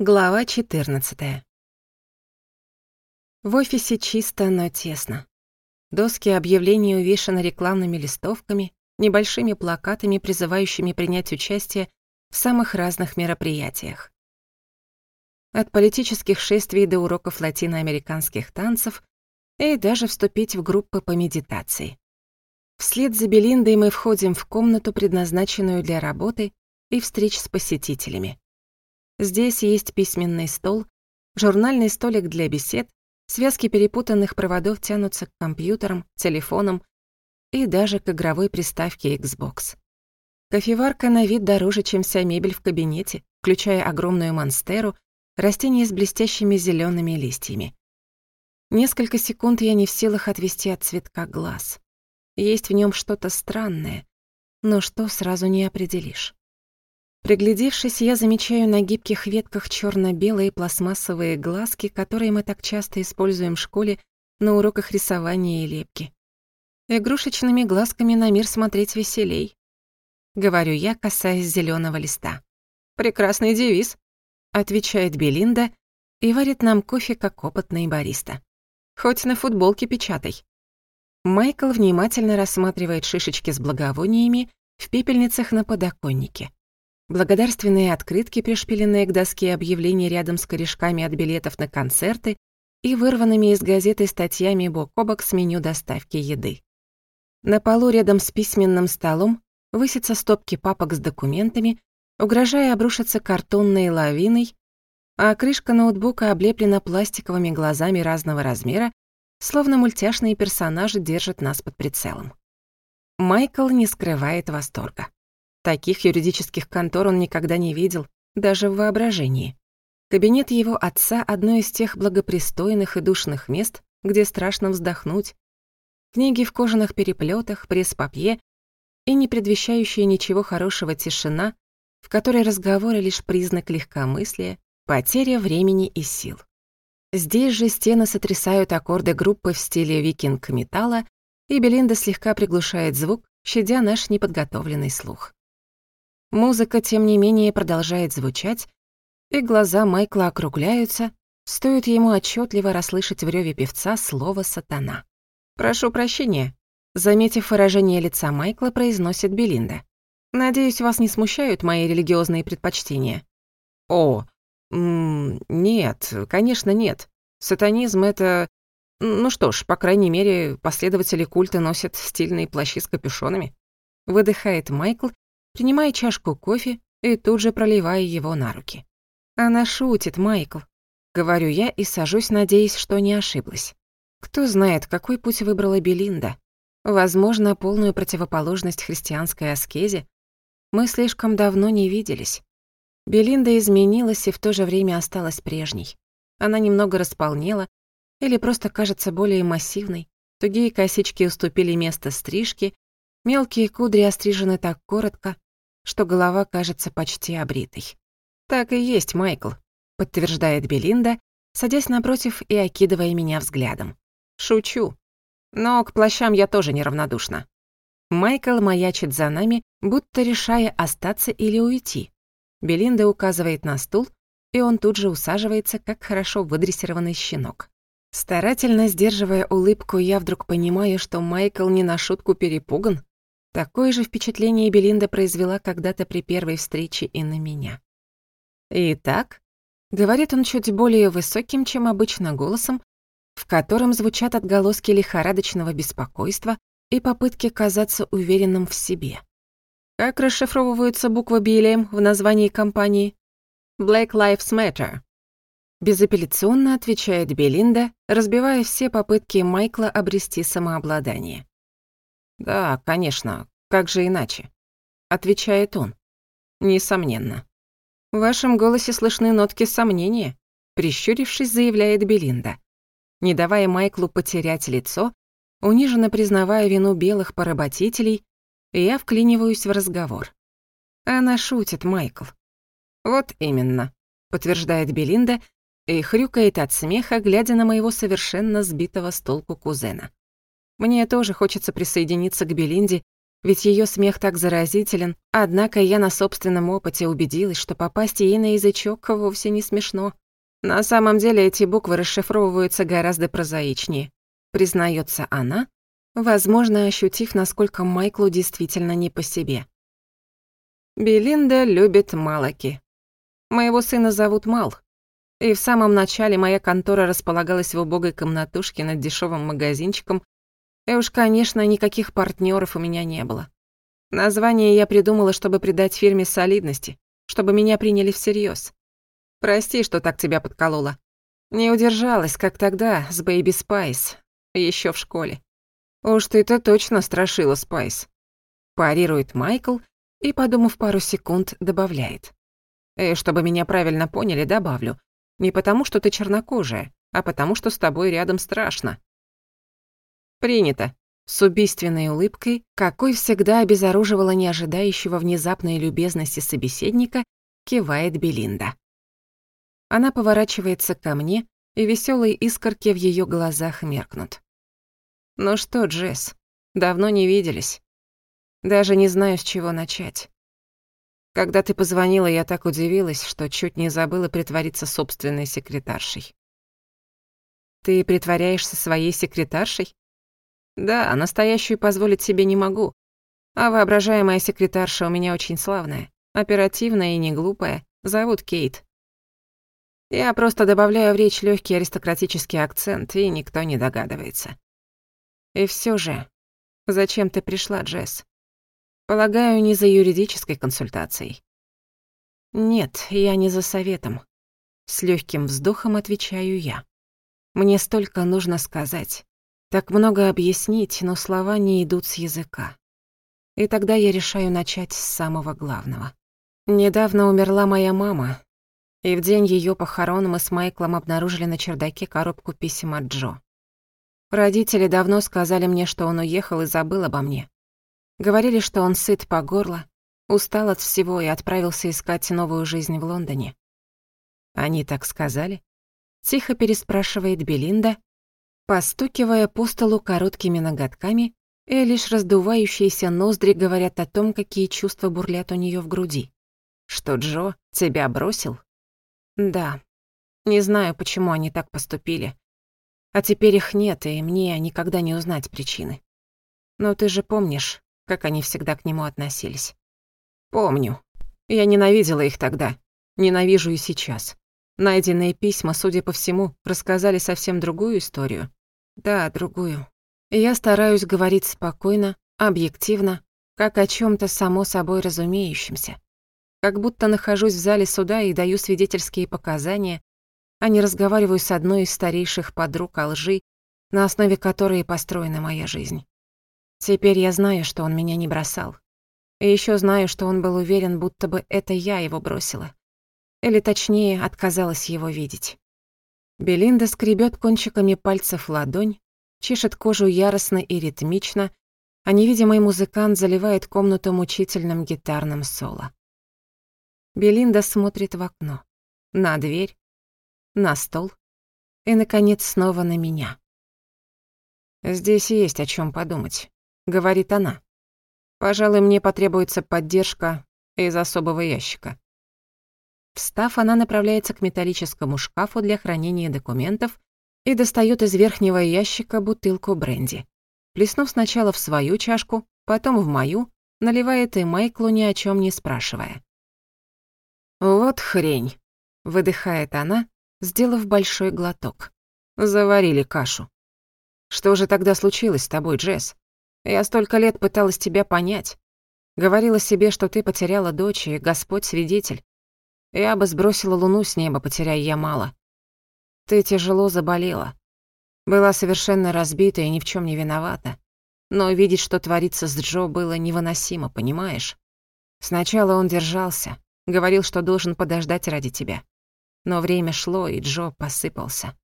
Глава 14. В офисе чисто, но тесно. Доски объявлений увешаны рекламными листовками, небольшими плакатами, призывающими принять участие в самых разных мероприятиях. От политических шествий до уроков латиноамериканских танцев и даже вступить в группы по медитации. Вслед за Белиндой мы входим в комнату, предназначенную для работы и встреч с посетителями. Здесь есть письменный стол, журнальный столик для бесед, связки перепутанных проводов тянутся к компьютерам, телефонам и даже к игровой приставке Xbox. Кофеварка на вид дороже, чем вся мебель в кабинете, включая огромную монстеру, растение с блестящими зелеными листьями. Несколько секунд я не в силах отвести от цветка глаз. Есть в нем что-то странное, но что сразу не определишь. Приглядевшись, я замечаю на гибких ветках черно-белые пластмассовые глазки, которые мы так часто используем в школе на уроках рисования и лепки. Игрушечными глазками на мир смотреть веселей. Говорю я, касаясь зеленого листа. «Прекрасный девиз», — отвечает Белинда и варит нам кофе, как опытный бариста. «Хоть на футболке печатай». Майкл внимательно рассматривает шишечки с благовониями в пепельницах на подоконнике. Благодарственные открытки, пришпиленные к доске объявлений рядом с корешками от билетов на концерты и вырванными из газеты статьями бок о бок с меню доставки еды. На полу рядом с письменным столом высятся стопки папок с документами, угрожая обрушиться картонной лавиной, а крышка ноутбука облеплена пластиковыми глазами разного размера, словно мультяшные персонажи держат нас под прицелом. Майкл не скрывает восторга. Таких юридических контор он никогда не видел, даже в воображении. Кабинет его отца – одно из тех благопристойных и душных мест, где страшно вздохнуть. Книги в кожаных переплетах, пресс-папье и не предвещающая ничего хорошего тишина, в которой разговоры лишь признак легкомыслия, потеря времени и сил. Здесь же стены сотрясают аккорды группы в стиле викинг-металла, и Белинда слегка приглушает звук, щадя наш неподготовленный слух. Музыка, тем не менее, продолжает звучать, и глаза Майкла округляются, стоит ему отчетливо расслышать в реве певца слово «сатана». «Прошу прощения», — заметив выражение лица Майкла, произносит Белинда. «Надеюсь, вас не смущают мои религиозные предпочтения». «О, нет, конечно, нет. Сатанизм — это... Ну что ж, по крайней мере, последователи культа носят стильные плащи с капюшонами». Выдыхает Майкл принимая чашку кофе и тут же проливая его на руки. «Она шутит, Майкл», — говорю я и сажусь, надеясь, что не ошиблась. Кто знает, какой путь выбрала Белинда. Возможно, полную противоположность христианской аскезе. Мы слишком давно не виделись. Белинда изменилась и в то же время осталась прежней. Она немного располнела или просто кажется более массивной. Тугие косички уступили место стрижке, мелкие кудри острижены так коротко, что голова кажется почти обритой. «Так и есть, Майкл», — подтверждает Белинда, садясь напротив и окидывая меня взглядом. «Шучу. Но к плащам я тоже неравнодушна». Майкл маячит за нами, будто решая, остаться или уйти. Белинда указывает на стул, и он тут же усаживается, как хорошо выдрессированный щенок. Старательно сдерживая улыбку, я вдруг понимаю, что Майкл не на шутку перепуган Такое же впечатление Белинда произвела когда-то при первой встрече и на меня. «Итак», — говорит он чуть более высоким, чем обычно, голосом, в котором звучат отголоски лихорадочного беспокойства и попытки казаться уверенным в себе. Как расшифровываются буквы Билем в названии компании? Black Lives Matter. Безапелляционно отвечает Белинда, разбивая все попытки Майкла обрести самообладание. «Да, конечно, как же иначе?» — отвечает он. «Несомненно». «В вашем голосе слышны нотки сомнения», — прищурившись, заявляет Белинда. Не давая Майклу потерять лицо, униженно признавая вину белых поработителей, я вклиниваюсь в разговор. Она шутит, Майкл. «Вот именно», — подтверждает Белинда и хрюкает от смеха, глядя на моего совершенно сбитого с толку кузена. Мне тоже хочется присоединиться к Белинде, ведь ее смех так заразителен, однако я на собственном опыте убедилась, что попасть ей на язычок вовсе не смешно. На самом деле эти буквы расшифровываются гораздо прозаичнее. Признается она, возможно, ощутив, насколько Майклу действительно не по себе. Белинда любит Малаки. Моего сына зовут Мал. И в самом начале моя контора располагалась в убогой комнатушке над дешевым магазинчиком, и уж, конечно, никаких партнеров у меня не было. Название я придумала, чтобы придать фирме солидности, чтобы меня приняли всерьез. Прости, что так тебя подколола. Не удержалась, как тогда, с Бэйби Спайс, еще в школе. Уж ты-то точно страшила, Спайс. Парирует Майкл и, подумав пару секунд, добавляет. И чтобы меня правильно поняли, добавлю. Не потому, что ты чернокожая, а потому, что с тобой рядом страшно. «Принято!» С убийственной улыбкой, какой всегда обезоруживала неожидающего внезапной любезности собеседника, кивает Белинда. Она поворачивается ко мне, и веселые искорки в ее глазах меркнут. «Ну что, Джесс, давно не виделись. Даже не знаю, с чего начать. Когда ты позвонила, я так удивилась, что чуть не забыла притвориться собственной секретаршей». «Ты притворяешься своей секретаршей?» Да, а настоящую позволить себе не могу. А воображаемая секретарша у меня очень славная, оперативная и не глупая. Зовут Кейт. Я просто добавляю в речь легкий аристократический акцент, и никто не догадывается. И все же, зачем ты пришла, Джесс? Полагаю, не за юридической консультацией. Нет, я не за советом. С легким вздохом отвечаю я. Мне столько нужно сказать так много объяснить, но слова не идут с языка. И тогда я решаю начать с самого главного. Недавно умерла моя мама, и в день ее похорон мы с Майклом обнаружили на чердаке коробку писем от Джо. Родители давно сказали мне, что он уехал и забыл обо мне. Говорили, что он сыт по горло, устал от всего и отправился искать новую жизнь в Лондоне. Они так сказали? Тихо переспрашивает Белинда, Постукивая по столу короткими ноготками, Элиш, раздувающиеся ноздри говорят о том, какие чувства бурлят у нее в груди. «Что, Джо, тебя бросил?» «Да. Не знаю, почему они так поступили. А теперь их нет, и мне никогда не узнать причины. Но ты же помнишь, как они всегда к нему относились?» «Помню. Я ненавидела их тогда. Ненавижу и сейчас. Найденные письма, судя по всему, рассказали совсем другую историю да, другую. Я стараюсь говорить спокойно, объективно, как о чем то само собой разумеющемся. Как будто нахожусь в зале суда и даю свидетельские показания, а не разговариваю с одной из старейших подруг о лжи, на основе которой построена моя жизнь. Теперь я знаю, что он меня не бросал. И еще знаю, что он был уверен, будто бы это я его бросила. Или точнее, отказалась его видеть. Белинда скребет кончиками пальцев ладонь, чешет кожу яростно и ритмично, а невидимый музыкант заливает комнату мучительным гитарным соло. Белинда смотрит в окно, на дверь, на стол и, наконец, снова на меня. «Здесь есть о чем подумать», — говорит она. «Пожалуй, мне потребуется поддержка из особого ящика». Встав, она направляется к металлическому шкафу для хранения документов и достает из верхнего ящика бутылку бренди. Плеснув сначала в свою чашку, потом в мою, наливает и Майклу ни о чем не спрашивая. «Вот хрень!» — выдыхает она, сделав большой глоток. «Заварили кашу». «Что же тогда случилось с тобой, Джесс? Я столько лет пыталась тебя понять. Говорила себе, что ты потеряла дочь, и Господь свидетель. Я бы сбросила луну с неба, потеряя я мало. Ты тяжело заболела. Была совершенно разбита и ни в чем не виновата. Но видеть, что творится с Джо, было невыносимо, понимаешь? Сначала он держался, говорил, что должен подождать ради тебя. Но время шло, и Джо посыпался.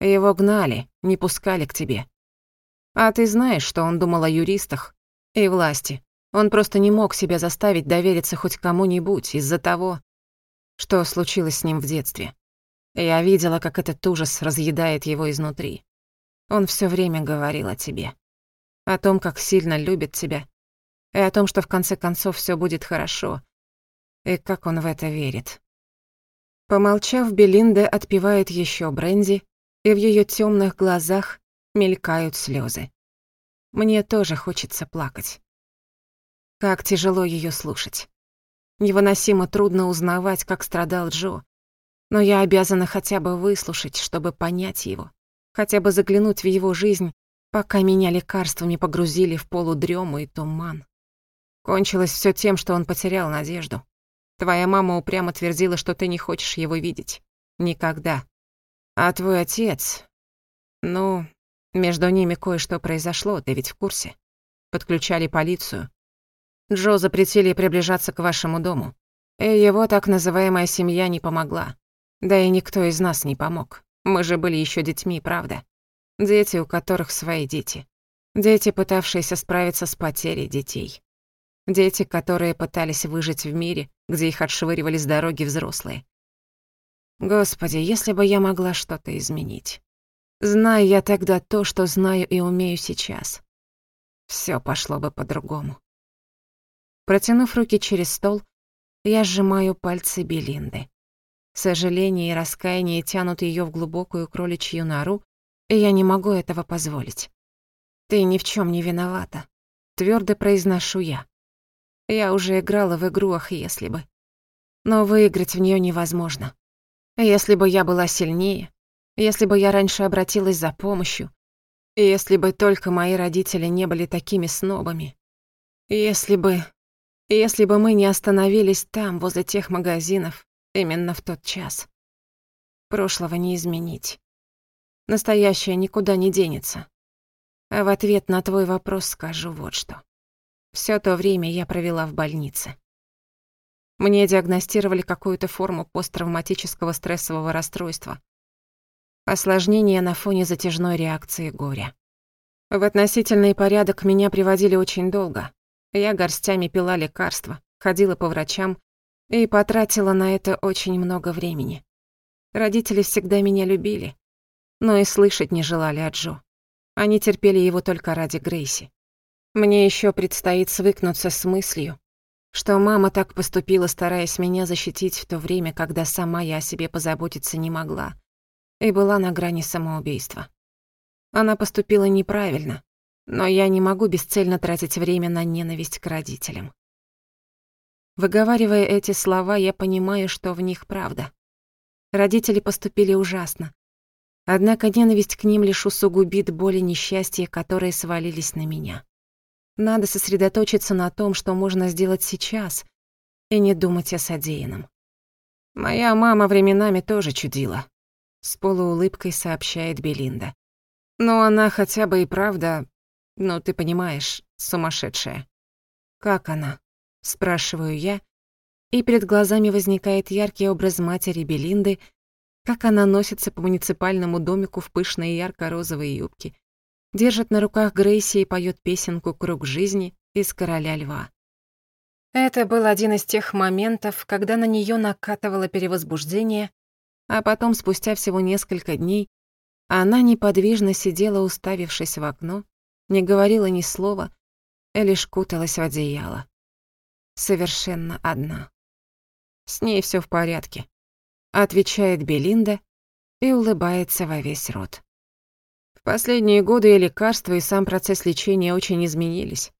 Его гнали, не пускали к тебе. А ты знаешь, что он думал о юристах и власти. Он просто не мог себя заставить довериться хоть кому-нибудь из-за того, что случилось с ним в детстве. Я видела, как этот ужас разъедает его изнутри. Он всё время говорил о тебе. О том, как сильно любит тебя. И о том, что в конце концов всё будет хорошо. И как он в это верит. Помолчав, Белинда отпивает ещё бренди, и в её тёмных глазах мелькают слёзы. Мне тоже хочется плакать. Как тяжело её слушать. Невыносимо трудно узнавать, как страдал Джо. Но я обязана хотя бы выслушать, чтобы понять его. Хотя бы заглянуть в его жизнь, пока меня лекарствами погрузили в полудрему и туман. Кончилось все тем, что он потерял надежду. Твоя мама упрямо твердила, что ты не хочешь его видеть. Никогда. А твой отец... Ну, между ними кое-что произошло, ты ведь в курсе. Подключали полицию. Джо запретили приближаться к вашему дому. И его так называемая семья не помогла. Да и никто из нас не помог. Мы же были еще детьми, правда? Дети, у которых свои дети. Дети, пытавшиеся справиться с потерей детей. Дети, которые пытались выжить в мире, где их отшвыривали с дороги взрослые. Господи, если бы я могла что-то изменить. Знаю я тогда то, что знаю и умею сейчас. Все пошло бы по-другому. Протянув руки через стол, я сжимаю пальцы Белинды. Сожаление и раскаяние тянут ее в глубокую кроличью нору, и я не могу этого позволить. «Ты ни в чем не виновата», — твердо произношу я. Я уже играла в игру, ах, если бы. Но выиграть в нее невозможно. Если бы я была сильнее, если бы я раньше обратилась за помощью, если бы только мои родители не были такими снобами, если бы... Если бы мы не остановились там, возле тех магазинов, именно в тот час. Прошлого не изменить. Настоящее никуда не денется. А в ответ на твой вопрос скажу вот что. Всё то время я провела в больнице. Мне диагностировали какую-то форму посттравматического стрессового расстройства. Осложнение на фоне затяжной реакции горя. В относительный порядок меня приводили очень долго, я горстями пила лекарства, ходила по врачам и потратила на это очень много времени. Родители всегда меня любили, но и слышать не желали о Джо. Они терпели его только ради Грейси. Мне еще предстоит свыкнуться с мыслью, что мама так поступила, стараясь меня защитить в то время, когда сама я о себе позаботиться не могла и была на грани самоубийства. Она поступила неправильно, но я не могу бесцельно тратить время на ненависть к родителям. Выговаривая эти слова, я понимаю, что в них правда. Родители поступили ужасно. Однако ненависть к ним лишь усугубит боли несчастья, которые свалились на меня. Надо сосредоточиться на том, что можно сделать сейчас, и не думать о содеянном. «Моя мама временами тоже чудила», — с полуулыбкой сообщает Белинда. «Но она хотя бы и правда «Ну, ты понимаешь, сумасшедшая». «Как она?» — спрашиваю я, и перед глазами возникает яркий образ матери Белинды, как она носится по муниципальному домику в пышной ярко-розовой юбке, держит на руках Грейси и поет песенку «Круг жизни» из «Короля льва». Это был один из тех моментов, когда на нее накатывало перевозбуждение, а потом, спустя всего несколько дней, она неподвижно сидела, уставившись в окно, не говорила ни слова, и лишь куталась в одеяло. Совершенно одна. «С ней все в порядке», — отвечает Белинда и улыбается во весь рот. В последние годы и лекарства, и сам процесс лечения очень изменились.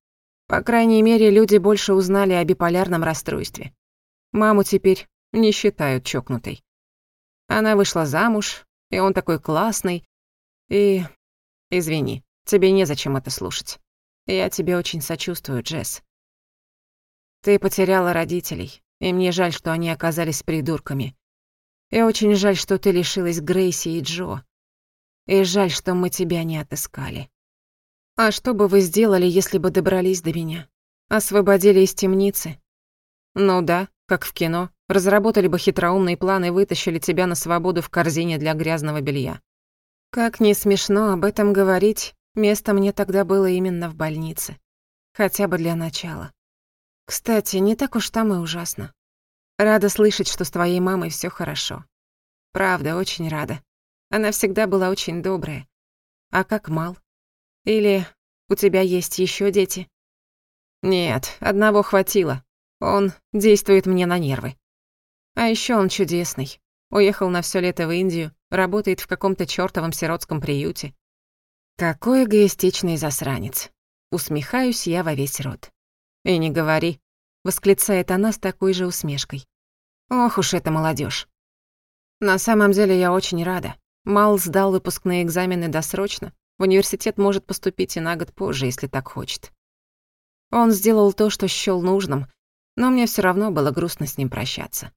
По крайней мере, люди больше узнали о биполярном расстройстве. Маму теперь не считают чокнутой. Она вышла замуж, и он такой классный, и... извини. Тебе незачем это слушать. Я тебе очень сочувствую, Джесс. Ты потеряла родителей, и мне жаль, что они оказались придурками. И очень жаль, что ты лишилась Грейси и Джо. И жаль, что мы тебя не отыскали. А что бы вы сделали, если бы добрались до меня? Освободили из темницы? Ну да, как в кино. Разработали бы хитроумный план и вытащили тебя на свободу в корзине для грязного белья. Как не смешно об этом говорить, Место мне тогда было именно в больнице. Хотя бы для начала. Кстати, не так уж там и ужасно. Рада слышать, что с твоей мамой все хорошо. Правда, очень рада. Она всегда была очень добрая. А как мал? Или у тебя есть еще дети? Нет, одного хватило. Он действует мне на нервы. А еще он чудесный. Уехал на все лето в Индию, работает в каком-то чёртовом сиротском приюте. «Какой эгоистичный засранец!» Усмехаюсь я во весь рот. «И не говори!» — восклицает она с такой же усмешкой. «Ох уж эта молодежь. «На самом деле я очень рада. Мал сдал выпускные экзамены досрочно. В университет может поступить и на год позже, если так хочет. Он сделал то, что счёл нужным, но мне всё равно было грустно с ним прощаться.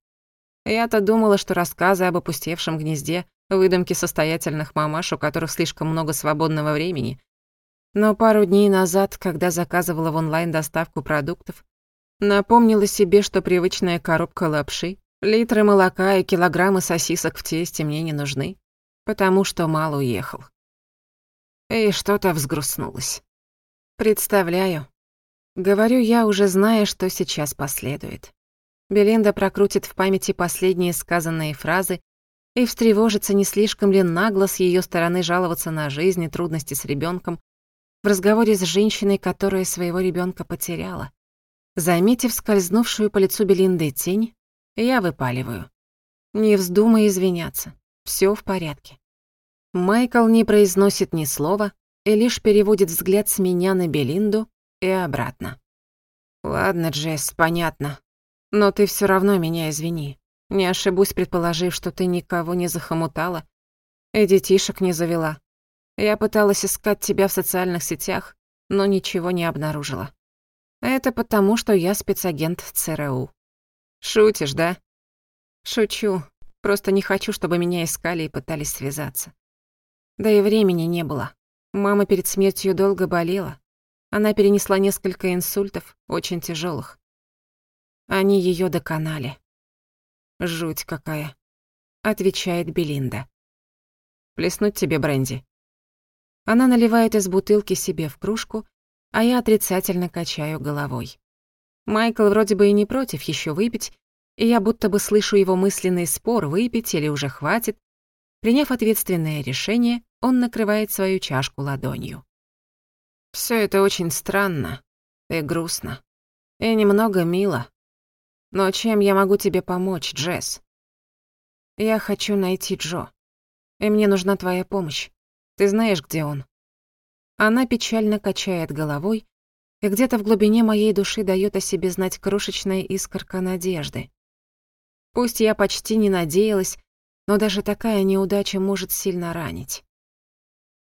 Я-то думала, что рассказы об опустевшем гнезде Выдумки состоятельных мамаш, у которых слишком много свободного времени. Но пару дней назад, когда заказывала в онлайн доставку продуктов, напомнила себе, что привычная коробка лапши, литры молока и килограммы сосисок в тесте мне не нужны, потому что мало уехал. И что-то взгрустнулось. Представляю. Говорю я, уже зная, что сейчас последует. Белинда прокрутит в памяти последние сказанные фразы и встревожиться не слишком ли нагло с ее стороны жаловаться на жизнь и трудности с ребенком в разговоре с женщиной, которая своего ребенка потеряла. Заметив скользнувшую по лицу Белинды тень, я выпаливаю. Не вздумай извиняться. Все в порядке. Майкл не произносит ни слова и лишь переводит взгляд с меня на Белинду и обратно. «Ладно, Джесс, понятно. Но ты все равно меня извини. Не ошибусь, предположив, что ты никого не захомутала и детишек не завела. Я пыталась искать тебя в социальных сетях, но ничего не обнаружила. Это потому, что я спецагент ЦРУ. Шутишь, да? Шучу. Просто не хочу, чтобы меня искали и пытались связаться. Да и времени не было. Мама перед смертью долго болела. Она перенесла несколько инсультов, очень тяжелых. Они ее доконали. Жуть какая. Отвечает Белинда. Плеснуть тебе бренди. Она наливает из бутылки себе в кружку, а я отрицательно качаю головой. Майкл вроде бы и не против еще выпить, и я будто бы слышу его мысленный спор, выпить или уже хватит. Приняв ответственное решение, он накрывает свою чашку ладонью. Все это очень странно и грустно. И немного мило. Но чем я могу тебе помочь, Джесс? Я хочу найти Джо. И мне нужна твоя помощь. Ты знаешь, где он?» Она печально качает головой, и где-то в глубине моей души даёт о себе знать крошечная искорка надежды. Пусть я почти не надеялась, но даже такая неудача может сильно ранить.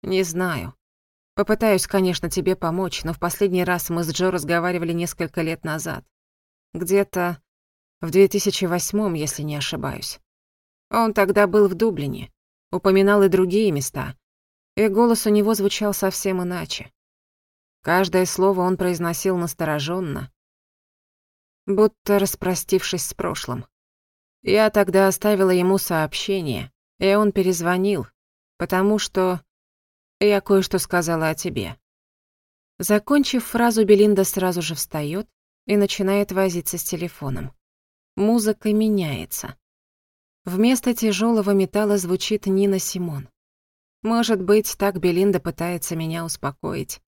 Не знаю. Попытаюсь, конечно, тебе помочь, но в последний раз мы с Джо разговаривали несколько лет назад. Где-то в 2008, если не ошибаюсь. Он тогда был в Дублине, упоминал и другие места, и голос у него звучал совсем иначе. Каждое слово он произносил настороженно, будто распростившись с прошлым. Я тогда оставила ему сообщение, и он перезвонил, потому что я кое-что сказала о тебе. Закончив фразу, Белинда сразу же встает и начинает возиться с телефоном. Музыка меняется. Вместо тяжелого металла звучит Нина Симон. Может быть, так Белинда пытается меня успокоить.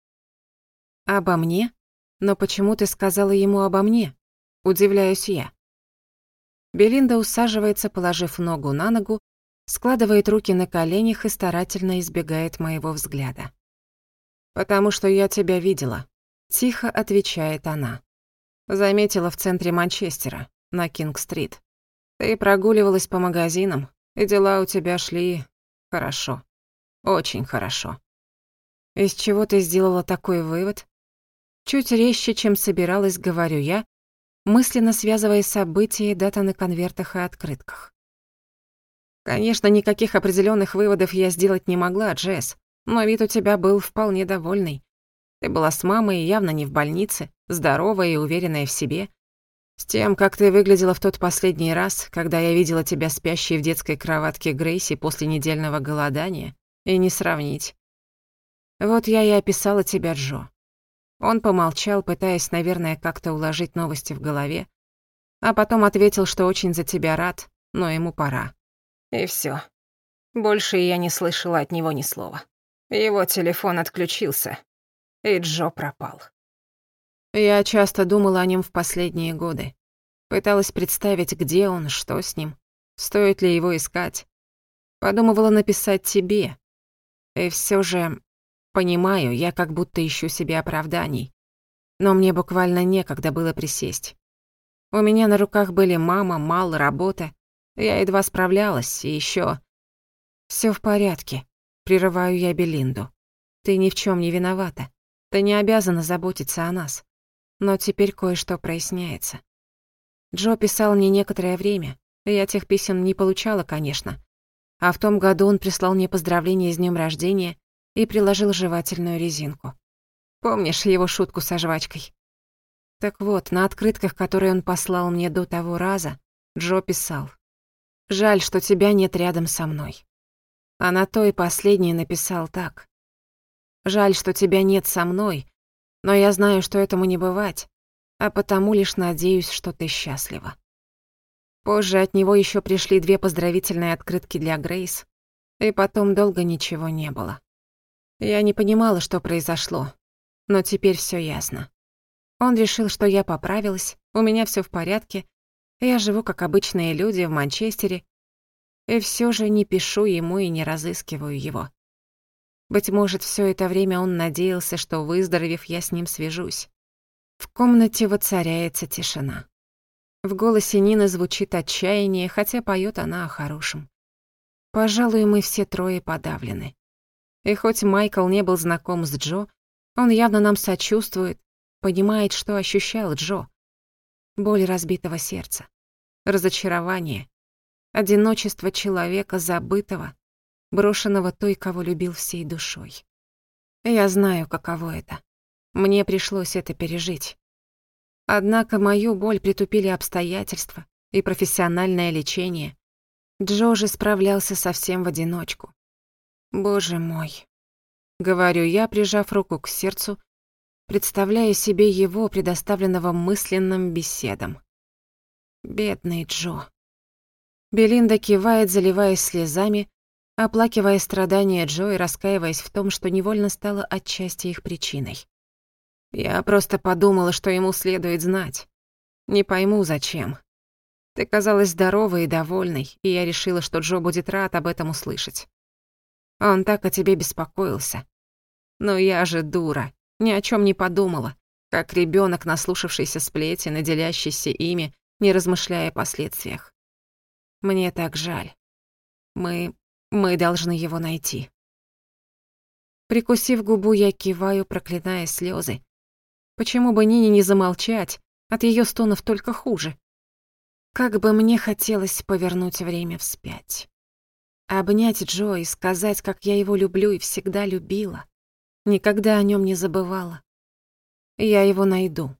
«Обо мне? Но почему ты сказала ему обо мне?» Удивляюсь я. Белинда усаживается, положив ногу на ногу, складывает руки на коленях и старательно избегает моего взгляда. «Потому что я тебя видела», — тихо отвечает она. «Заметила в центре Манчестера на Кинг-стрит. Ты прогуливалась по магазинам, и дела у тебя шли хорошо. Очень хорошо. Из чего ты сделала такой вывод? Чуть резче, чем собиралась, говорю я, мысленно связывая события и даты на конвертах и открытках. Конечно, никаких определенных выводов я сделать не могла, Джесс, но вид у тебя был вполне довольный. Ты была с мамой явно не в больнице, здоровая и уверенная в себе, с тем, как ты выглядела в тот последний раз, когда я видела тебя спящей в детской кроватке Грейси после недельного голодания, и не сравнить. Вот я и описала тебя, Джо. Он помолчал, пытаясь, наверное, как-то уложить новости в голове, а потом ответил, что очень за тебя рад, но ему пора. И все. Больше я не слышала от него ни слова. Его телефон отключился, и Джо пропал. Я часто думала о нем в последние годы. Пыталась представить, где он, что с ним, стоит ли его искать. Подумывала написать тебе. И все же, понимаю, я как будто ищу себе оправданий. Но мне буквально некогда было присесть. У меня на руках были мама, мал, работа. Я едва справлялась, и еще. Все в порядке. Прерываю я Белинду. Ты ни в чем не виновата. Ты не обязана заботиться о нас. Но теперь кое-что проясняется. Джо писал мне некоторое время, я тех писем не получала, конечно. А в том году он прислал мне поздравление с днем рождения и приложил жевательную резинку. Помнишь его шутку со жвачкой? Так вот, на открытках, которые он послал мне до того раза, Джо писал. «Жаль, что тебя нет рядом со мной». А на то и последнее написал так. «Жаль, что тебя нет со мной, но я знаю, что этому не бывать, а потому лишь надеюсь, что ты счастлива. Позже от него еще пришли две поздравительные открытки для Грейс, и потом долго ничего не было. Я не понимала, что произошло, но теперь все ясно. Он решил, что я поправилась, у меня все в порядке, я живу как обычные люди в Манчестере, и все же не пишу ему и не разыскиваю его. Быть может, все это время он надеялся, что, выздоровев, я с ним свяжусь. В комнате воцаряется тишина. В голосе Нины звучит отчаяние, хотя поет она о хорошем. Пожалуй, мы все трое подавлены. И хоть Майкл не был знаком с Джо, он явно нам сочувствует, понимает, что ощущал Джо. Боль разбитого сердца, разочарование, одиночество человека, забытого, брошенного той, кого любил всей душой. Я знаю, каково это. Мне пришлось это пережить. Однако мою боль притупили обстоятельства и профессиональное лечение. Джо же справлялся совсем в одиночку. Боже мой. Говорю я, прижав руку к сердцу, представляя себе его, предоставленного мысленным беседам. Бедный Джо. Белинда кивает, заливаясь слезами, оплакивая страдания Джо и раскаиваясь в том, что невольно стала отчасти их причиной. «Я просто подумала, что ему следует знать. Не пойму, зачем. Ты казалась здоровой и довольной, и я решила, что Джо будет рад об этом услышать. Он так о тебе беспокоился. Но я же дура, ни о чем не подумала, как ребенок, наслушавшийся сплети, и ими, не размышляя о последствиях. Мне так жаль. Мы мы должны его найти. Прикусив губу, я киваю, проклиная слезы. Почему бы Нине не замолчать? От ее стонов только хуже. Как бы мне хотелось повернуть время вспять. Обнять Джо и сказать, как я его люблю и всегда любила. Никогда о нем не забывала. Я его найду.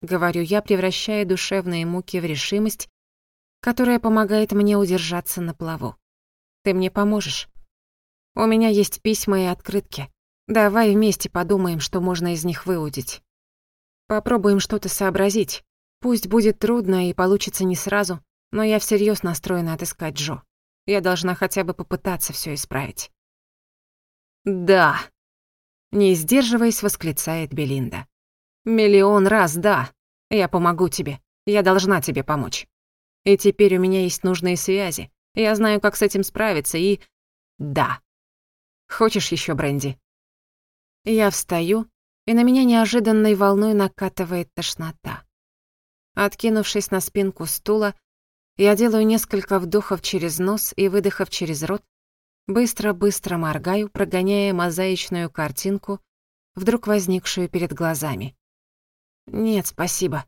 Говорю я, превращая душевные муки в решимость, которая помогает мне удержаться на плаву. Ты мне поможешь? У меня есть письма и открытки. Давай вместе подумаем, что можно из них выудить. Попробуем что-то сообразить. Пусть будет трудно и получится не сразу, но я всерьез настроена отыскать Джо. Я должна хотя бы попытаться все исправить. «Да!» Не сдерживаясь, восклицает Белинда. «Миллион раз да! Я помогу тебе. Я должна тебе помочь. И теперь у меня есть нужные связи. Я знаю, как с этим справиться, и... Да. Хочешь еще бренди? Я встаю, и на меня неожиданной волной накатывает тошнота. Откинувшись на спинку стула, я делаю несколько вдохов через нос и выдохов через рот, быстро-быстро моргаю, прогоняя мозаичную картинку, вдруг возникшую перед глазами. Нет, спасибо.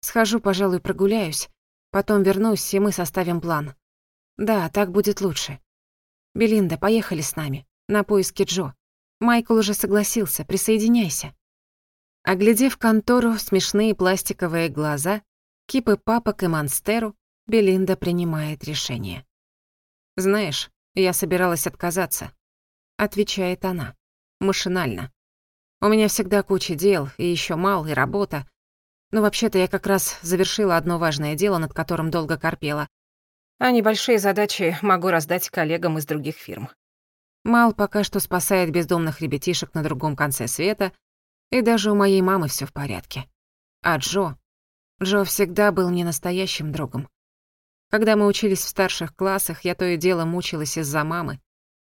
Схожу, пожалуй, прогуляюсь, потом вернусь, и мы составим план. Да, так будет лучше. Белинда, поехали с нами. На поиски Джо. Майкл уже согласился, присоединяйся. Оглядев контору, смешные пластиковые глаза, кипы папок и монстеру, Белинда принимает решение. «Знаешь, я собиралась отказаться», — отвечает она, машинально. «У меня всегда куча дел, и еще мал, и работа. Но вообще-то я как раз завершила одно важное дело, над которым долго корпела, а небольшие задачи могу раздать коллегам из других фирм. Мал пока что спасает бездомных ребятишек на другом конце света, и даже у моей мамы все в порядке. А Джо... Джо всегда был мне настоящим другом. Когда мы учились в старших классах, я то и дело мучилась из-за мамы.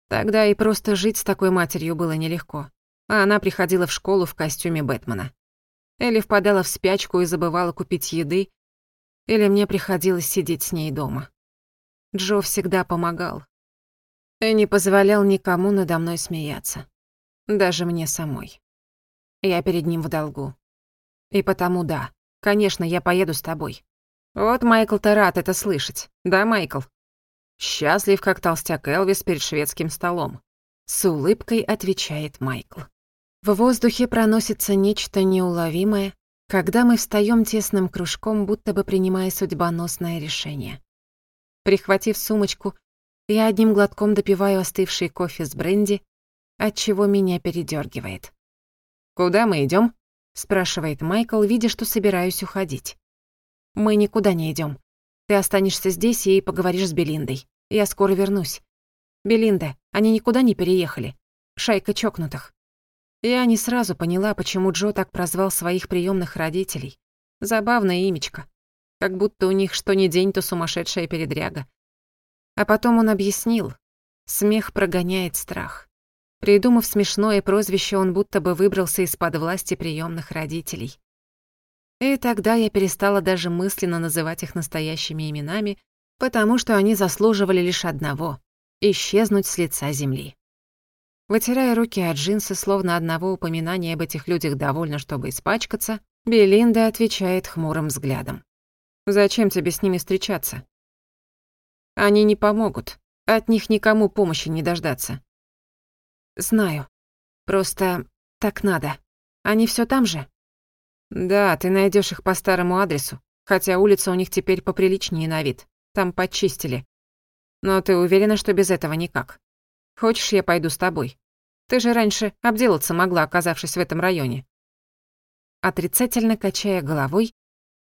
Тогда и просто жить с такой матерью было нелегко. А она приходила в школу в костюме Бэтмена. Или впадала в спячку и забывала купить еды, или мне приходилось сидеть с ней дома. Джо всегда помогал. И не позволял никому надо мной смеяться. Даже мне самой. Я перед ним в долгу. И потому да, конечно, я поеду с тобой. Вот Майкл-то рад это слышать. Да, Майкл? Счастлив, как толстяк Элвис перед шведским столом. С улыбкой отвечает Майкл. В воздухе проносится нечто неуловимое, когда мы встаем тесным кружком, будто бы принимая судьбоносное решение. Прихватив сумочку, я одним глотком допиваю остывший кофе с бренди, отчего меня передергивает. «Куда мы идем? спрашивает Майкл, видя, что собираюсь уходить. «Мы никуда не идем. Ты останешься здесь и поговоришь с Белиндой. Я скоро вернусь. Белинда, они никуда не переехали. Шайка чокнутых». Я не сразу поняла, почему Джо так прозвал своих приемных родителей. Забавное имечко как будто у них что ни день, то сумасшедшая передряга. А потом он объяснил. Смех прогоняет страх. Придумав смешное прозвище, он будто бы выбрался из-под власти приемных родителей. И тогда я перестала даже мысленно называть их настоящими именами, потому что они заслуживали лишь одного — исчезнуть с лица земли. Вытирая руки от джинсы, словно одного упоминания об этих людях довольно, чтобы испачкаться, Белинда отвечает хмурым взглядом. Зачем тебе с ними встречаться? Они не помогут. От них никому помощи не дождаться. Знаю. Просто так надо. Они все там же? Да, ты найдешь их по старому адресу, хотя улица у них теперь поприличнее на вид. Там подчистили. Но ты уверена, что без этого никак? Хочешь, я пойду с тобой? Ты же раньше обделаться могла, оказавшись в этом районе. Отрицательно качая головой,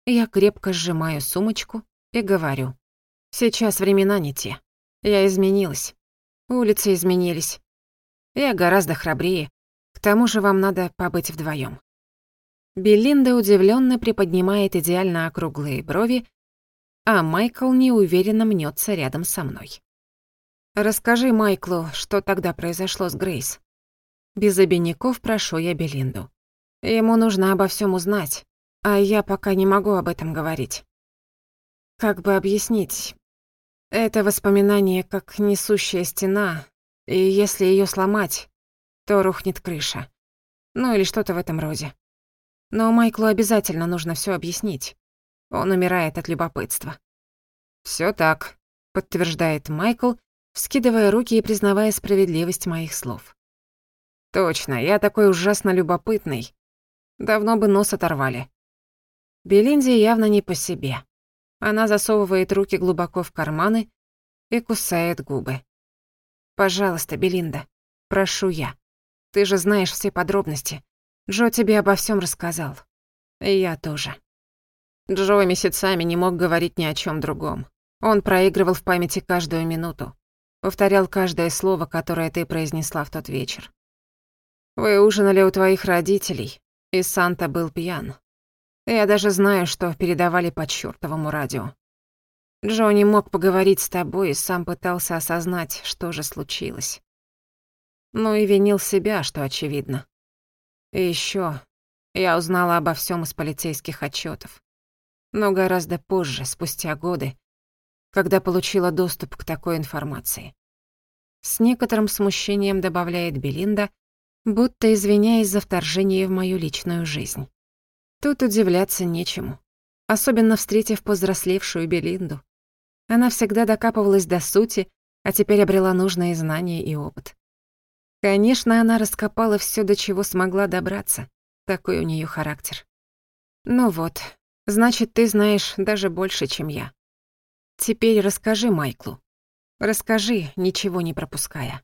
я крепко сжимаю сумочку и говорю. Сейчас времена не те. Я изменилась. Улицы изменились. Я гораздо храбрее. К тому же вам надо побыть вдвоем. Белинда удивленно приподнимает идеально округлые брови, а Майкл неуверенно мнется рядом со мной. «Расскажи Майклу, что тогда произошло с Грейс». Без обиняков прошу я Белинду. Ему нужно обо всем узнать а я пока не могу об этом говорить. Как бы объяснить? Это воспоминание как несущая стена, и если ее сломать, то рухнет крыша. Ну или что-то в этом роде. Но Майклу обязательно нужно все объяснить. Он умирает от любопытства. Все так», — подтверждает Майкл, вскидывая руки и признавая справедливость моих слов. «Точно, я такой ужасно любопытный. Давно бы нос оторвали. Белинде явно не по себе. Она засовывает руки глубоко в карманы и кусает губы. «Пожалуйста, Белинда, прошу я. Ты же знаешь все подробности. Джо тебе обо всем рассказал. И я тоже». Джо месяцами не мог говорить ни о чем другом. Он проигрывал в памяти каждую минуту. Повторял каждое слово, которое ты произнесла в тот вечер. «Вы ужинали у твоих родителей, и Санта был пьян. Я даже знаю, что передавали по чёртовому радио. Джо не мог поговорить с тобой и сам пытался осознать, что же случилось. Ну и винил себя, что очевидно. И ещё я узнала обо всём из полицейских отчётов. Но гораздо позже, спустя годы, когда получила доступ к такой информации. С некоторым смущением добавляет Белинда, будто извиняясь за вторжение в мою личную жизнь. Тут удивляться нечему. Особенно встретив повзрослевшую Белинду. Она всегда докапывалась до сути, а теперь обрела нужные знания и опыт. Конечно, она раскопала все, до чего смогла добраться. Такой у нее характер. Ну вот, значит, ты знаешь даже больше, чем я. Теперь расскажи Майклу. Расскажи, ничего не пропуская.